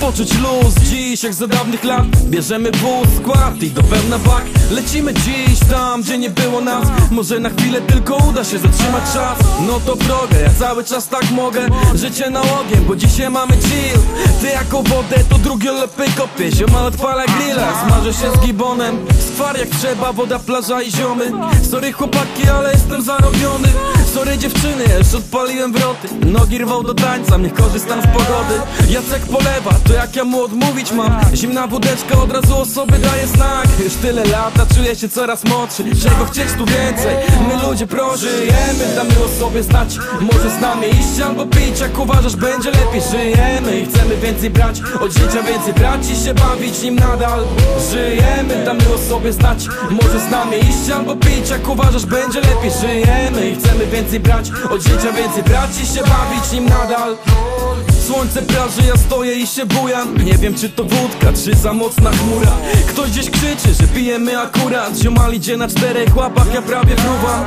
Poczuć luz dziś jak za dawnych lat. Bierzemy wóz, skład i do pełna bak. Lecimy dziś tam, gdzie nie było nas. Może na chwilę tylko uda się zatrzymać czas. No to drogę, ja cały czas tak mogę. Życie na ogień, bo dzisiaj mamy chill. Ty jako wodę, to drugie lepiej kopie Zioma odpala grilla, smażę się z gibonem Skwar jak trzeba, woda, plaża i ziomy. Sorry chłopaki, ale jestem zarobiony. Sorry dziewczyny, już odpaliłem wroty. Nogi rwał do tańca, niech korzystam z pogody. Jacek polewa, to jak ja mu odmówić mam? Zimna wódeczka od razu osoby daje znak. Już tyle lata, czuję się coraz młodszy. Czego chcieć tu więcej? My ludzie prożyjemy, damy o sobie znać. Może z nami iść albo pić, jak uważasz będzie lepiej. Żyjemy i chcemy więcej brać. Od życia więcej brać i się bawić nim nadal. Żyjemy, damy o sobie znać. Może z nami iść albo pić, jak uważasz będzie lepiej. Żyjemy i chcemy więcej brać. Od życia więcej brać i się bawić nim nadal. Słońce praży, ja stoję i się bujam. Nie wiem czy to wódka, czy za mocna chmura. Ktoś gdzieś krzyczy, że pijemy akurat. Ziomal idzie na czterech łapach, ja prawie fruwam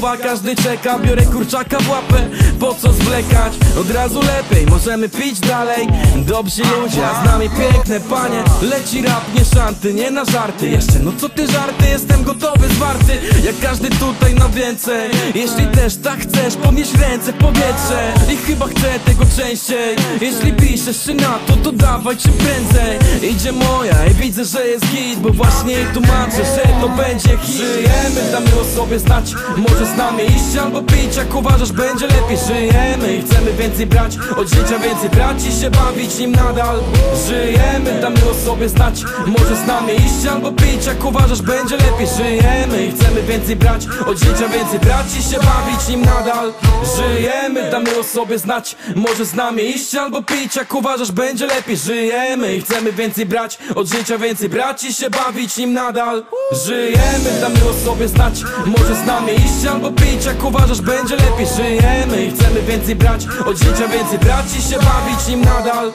Każdy czeka Biorę kurczaka w łapę, po co zwlekać? Od razu lepiej, możemy pić dalej. Dobrzy ludzie, a z nami piękne panie. Leci rap, nie szanty, nie na żarty. Jeszcze, no co ty żarty, jestem gotowy, zwarty. Jak każdy tutaj na więcej. Jeśli też tak chcesz, podnieś ręce w powietrze. I chyba chcę tego częściej. Jeśli piszesz czy na to, to dawaj czym prędzej. Idzie moja widzę, że jest git Bo właśnie jej tłumaczę, że to będzie hit. Żyjemy, damy o sobie znać. Może z nami iść albo pić. Jak uważasz będzie lepiej. Żyjemy i chcemy więcej brać. Od życia więcej brać i się bawić nim nadal. Żyjemy, damy o sobie znać. Może z nami iść albo pić. Jak uważasz będzie lepiej. Żyjemy i chcemy więcej brać. Od życia więcej brać i się bawić nim nadal. Żyjemy, damy o sobie znać. Może z nami iść albo pić. Jak uważasz będzie lepiej. Żyjemy i chcemy więcej brać. Od życia więcej brać i się bawić nim nadal. Żyjemy, damy o sobie znać Może z nami iść albo pić. Jak uważasz będzie lepiej. Żyjemy i chcemy więcej brać Od życia więcej brać i się bawić nim nadal